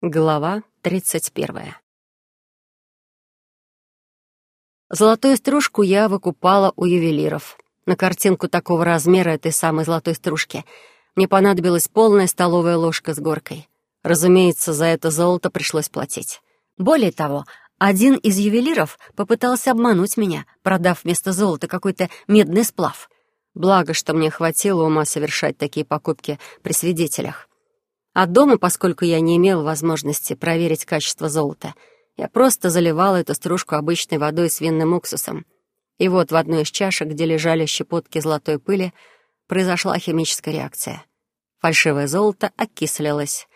Глава тридцать первая. Золотую стружку я выкупала у ювелиров. На картинку такого размера этой самой золотой стружки мне понадобилась полная столовая ложка с горкой. Разумеется, за это золото пришлось платить. Более того, один из ювелиров попытался обмануть меня, продав вместо золота какой-то медный сплав. Благо, что мне хватило ума совершать такие покупки при свидетелях. А дома, поскольку я не имела возможности проверить качество золота, я просто заливала эту стружку обычной водой с винным уксусом. И вот в одной из чашек, где лежали щепотки золотой пыли, произошла химическая реакция. Фальшивое золото окислилось.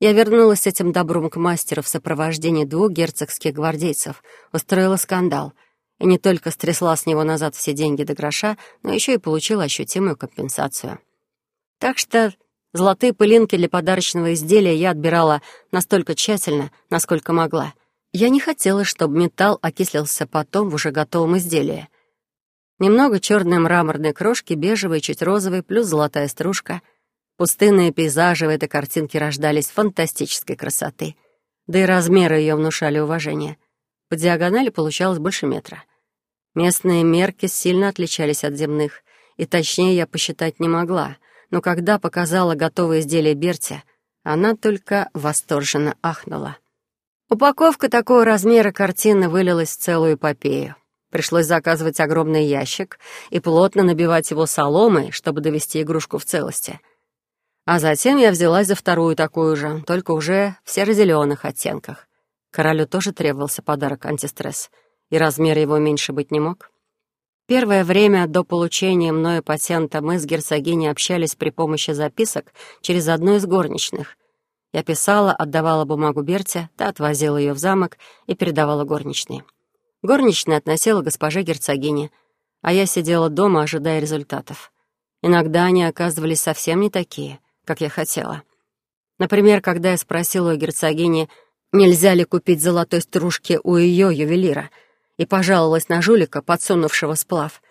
Я вернулась с этим добром к мастеру в сопровождении двух герцогских гвардейцев, устроила скандал и не только стрясла с него назад все деньги до гроша, но еще и получила ощутимую компенсацию. Так что Золотые пылинки для подарочного изделия я отбирала настолько тщательно, насколько могла. Я не хотела, чтобы металл окислился потом в уже готовом изделии. Немного черной мраморной крошки, бежевой, чуть розовой, плюс золотая стружка. Пустынные пейзажи в этой картинке рождались фантастической красоты. Да и размеры ее внушали уважение. По диагонали получалось больше метра. Местные мерки сильно отличались от земных, и точнее я посчитать не могла — но когда показала готовое изделие Берти, она только восторженно ахнула. Упаковка такого размера картины вылилась в целую эпопею. Пришлось заказывать огромный ящик и плотно набивать его соломой, чтобы довести игрушку в целости. А затем я взялась за вторую такую же, только уже в серо-зеленых оттенках. Королю тоже требовался подарок антистресс, и размер его меньше быть не мог. Первое время до получения мною патента мы с герцогиней общались при помощи записок через одну из горничных. Я писала, отдавала бумагу Берте, та отвозила ее в замок и передавала горничной. Горничная относила госпоже герцогине, а я сидела дома, ожидая результатов. Иногда они оказывались совсем не такие, как я хотела. Например, когда я спросила у герцогини, нельзя ли купить золотой стружки у ее ювелира — и пожаловалась на жулика, подсунувшего сплав.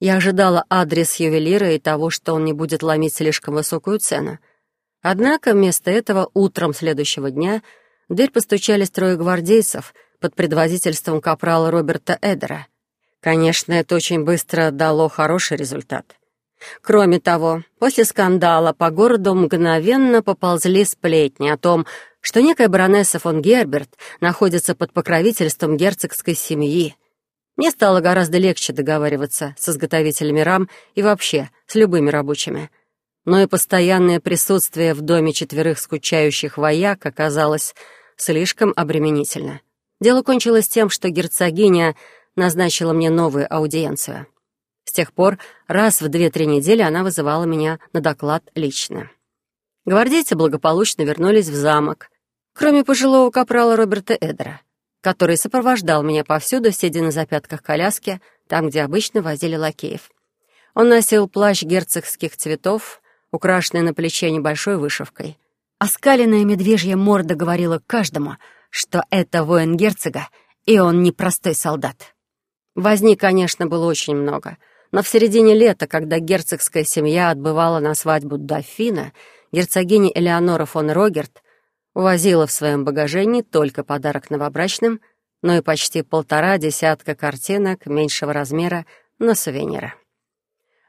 Я ожидала адрес ювелира и того, что он не будет ломить слишком высокую цену. Однако вместо этого утром следующего дня в дверь постучались трое гвардейцев под предводительством капрала Роберта Эдера. Конечно, это очень быстро дало хороший результат. Кроме того, после скандала по городу мгновенно поползли сплетни о том, что некая баронесса фон Герберт находится под покровительством герцогской семьи. Мне стало гораздо легче договариваться с изготовителями рам и вообще с любыми рабочими. Но и постоянное присутствие в доме четверых скучающих вояк оказалось слишком обременительно. Дело кончилось тем, что герцогиня назначила мне новую аудиенцию. С тех пор раз в две-три недели она вызывала меня на доклад лично. Гвардейцы благополучно вернулись в замок, кроме пожилого капрала Роберта Эдера, который сопровождал меня повсюду, сидя на запятках коляски, там, где обычно возили лакеев. Он носил плащ герцогских цветов, украшенный на плече небольшой вышивкой. Оскаленная медвежья морда говорила каждому, что это воин герцога, и он не простой солдат. Возни, конечно, было очень много, но в середине лета, когда герцогская семья отбывала на свадьбу дофина, герцогиня Элеонора фон Рогерт Увозила в своем багаже не только подарок новобрачным, но и почти полтора десятка картинок меньшего размера на сувениры.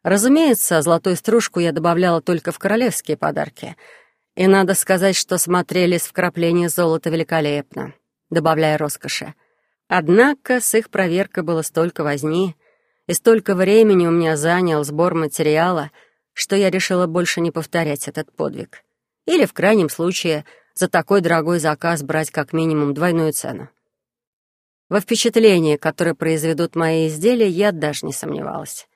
Разумеется, золотую стружку я добавляла только в королевские подарки, и надо сказать, что смотрелись вкрапления золота великолепно, добавляя роскоши. Однако с их проверкой было столько возни, и столько времени у меня занял сбор материала, что я решила больше не повторять этот подвиг. Или, в крайнем случае, за такой дорогой заказ брать как минимум двойную цену. Во впечатлении, которое произведут мои изделия, я даже не сомневалась.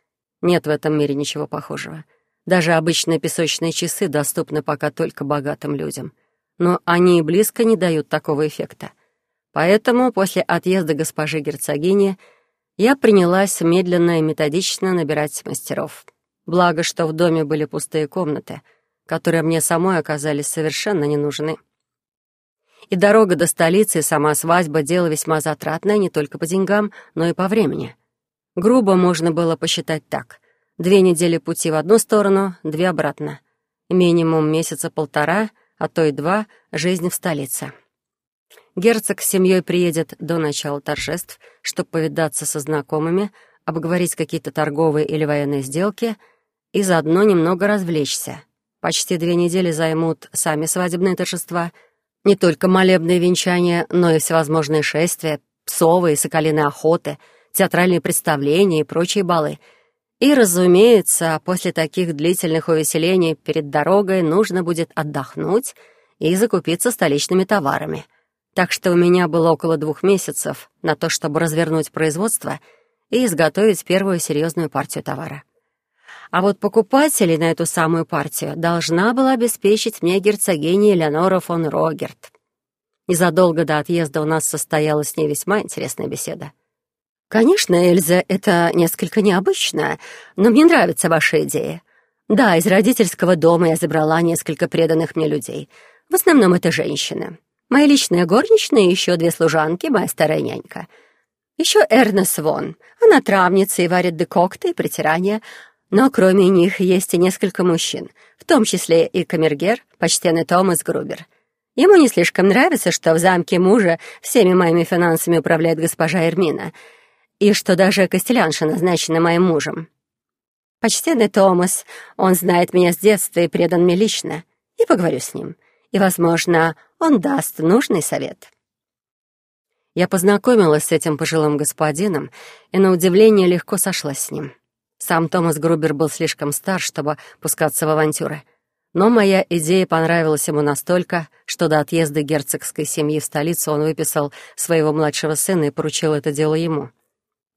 Нет в этом мире ничего похожего. Даже обычные песочные часы доступны пока только богатым людям. Но они и близко не дают такого эффекта. Поэтому после отъезда госпожи герцогини я принялась медленно и методично набирать мастеров. Благо, что в доме были пустые комнаты, которые мне самой оказались совершенно не нужны. И дорога до столицы и сама свадьба — дело весьма затратное не только по деньгам, но и по времени. Грубо можно было посчитать так. Две недели пути в одну сторону, две обратно. Минимум месяца полтора, а то и два, жизнь в столице. Герцог с семьей приедет до начала торжеств, чтобы повидаться со знакомыми, обговорить какие-то торговые или военные сделки и заодно немного развлечься. Почти две недели займут сами свадебные торжества, не только молебные венчания, но и всевозможные шествия, псовые и соколиные охоты, театральные представления и прочие балы. И, разумеется, после таких длительных увеселений перед дорогой нужно будет отдохнуть и закупиться столичными товарами. Так что у меня было около двух месяцев на то, чтобы развернуть производство и изготовить первую серьезную партию товара. А вот покупателей на эту самую партию должна была обеспечить мне герцогиня Элеонора фон Рогерт. Незадолго до отъезда у нас состоялась с ней весьма интересная беседа. «Конечно, Эльза, это несколько необычно, но мне нравится ваша идея. Да, из родительского дома я забрала несколько преданных мне людей. В основном это женщины. Моя личная горничная и еще две служанки, моя старая нянька. Еще Эрнес Вон. Она травница и варит декокты и притирания, но кроме них есть и несколько мужчин, в том числе и камергер, почтенный Томас Грубер. Ему не слишком нравится, что в замке мужа всеми моими финансами управляет госпожа Эрмина, и что даже Костелянша назначена моим мужем. Почтенный Томас, он знает меня с детства и предан мне лично. И поговорю с ним. И, возможно, он даст нужный совет. Я познакомилась с этим пожилым господином и, на удивление, легко сошлась с ним. Сам Томас Грубер был слишком стар, чтобы пускаться в авантюры. Но моя идея понравилась ему настолько, что до отъезда герцогской семьи в столицу он выписал своего младшего сына и поручил это дело ему.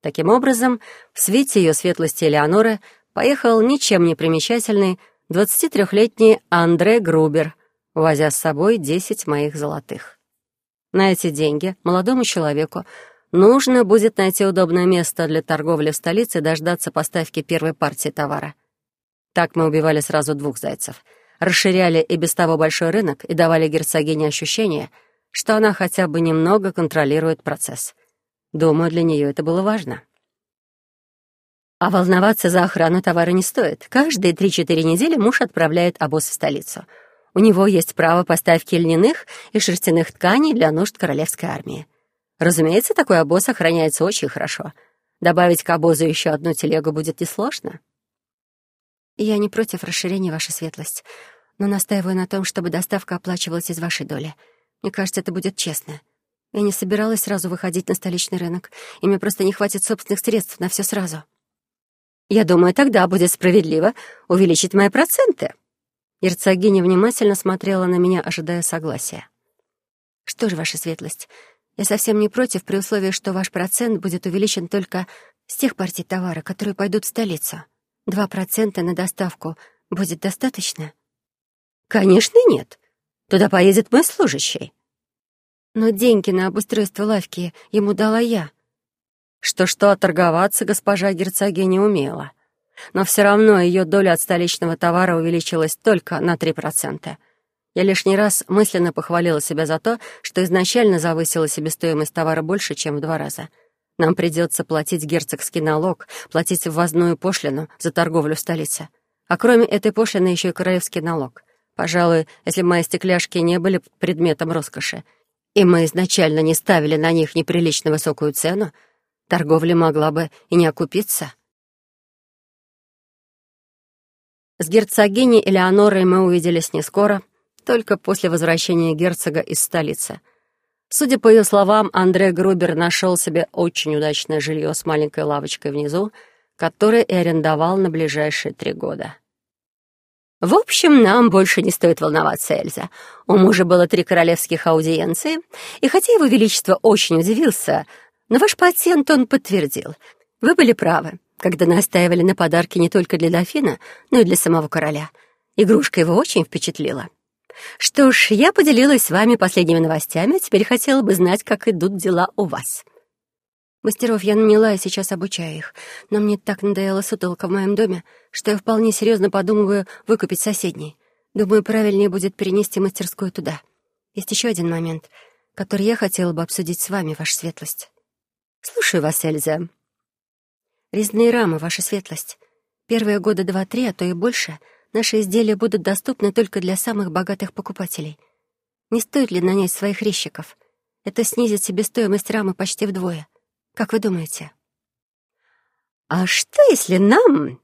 Таким образом, в свете ее светлости Элеоноры поехал ничем не примечательный 23-летний Андре Грубер, возя с собой 10 моих золотых. На эти деньги молодому человеку Нужно будет найти удобное место для торговли в столице и дождаться поставки первой партии товара. Так мы убивали сразу двух зайцев. Расширяли и без того большой рынок и давали герцогине ощущение, что она хотя бы немного контролирует процесс. Думаю, для нее это было важно. А волноваться за охрану товара не стоит. Каждые три-четыре недели муж отправляет обоз в столицу. У него есть право поставки льняных и шерстяных тканей для нужд королевской армии. Разумеется, такой обоз охраняется очень хорошо. Добавить к обозу еще одну телегу будет несложно. Я не против расширения, ваша светлость, но настаиваю на том, чтобы доставка оплачивалась из вашей доли. Мне кажется, это будет честно. Я не собиралась сразу выходить на столичный рынок, и мне просто не хватит собственных средств на все сразу. Я думаю, тогда будет справедливо увеличить мои проценты. Герцогиня внимательно смотрела на меня, ожидая согласия. Что же, ваша светлость, я совсем не против, при условии, что ваш процент будет увеличен только с тех партий товара, которые пойдут в столицу. Два процента на доставку будет достаточно? Конечно, нет. Туда поедет мой служащий. Но деньги на обустройство лавки ему дала я. Что-что, торговаться госпожа герцогиня умела. Но все равно ее доля от столичного товара увеличилась только на три процента — я лишний раз мысленно похвалила себя за то, что изначально завысила себестоимость товара больше, чем в два раза. Нам придется платить герцогский налог, платить ввозную пошлину за торговлю в столице. А кроме этой пошлины еще и королевский налог. Пожалуй, если мои стекляшки не были предметом роскоши, и мы изначально не ставили на них неприлично высокую цену, торговля могла бы и не окупиться. С герцогиней Элеонорой мы увиделись не скоро, только после возвращения герцога из столицы. Судя по ее словам, Андре Грубер нашел себе очень удачное жилье с маленькой лавочкой внизу, которое и арендовал на ближайшие три года. «В общем, нам больше не стоит волноваться, Эльза. У мужа было три королевских аудиенции, и хотя его величество очень удивился, но ваш пациент он подтвердил. Вы были правы, когда настаивали на подарке не только для дофина, но и для самого короля. Игрушка его очень впечатлила. Что ж, я поделилась с вами последними новостями, теперь хотела бы знать, как идут дела у вас. Мастеров я наняла и сейчас обучаю их, но мне так надоела сутолка в моем доме, что я вполне серьезно подумываю выкупить соседний. Думаю, правильнее будет перенести мастерскую туда. Есть еще один момент, который я хотела бы обсудить с вами, ваша светлость. Слушаю вас, Эльза. Резные рамы, ваша светлость. Первые года два-три, а то и больше — наши изделия будут доступны только для самых богатых покупателей. Не стоит ли нанять своих резчиков? Это снизит себестоимость рамы почти вдвое. Как вы думаете? А что, если нам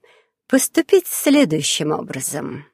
поступить следующим образом?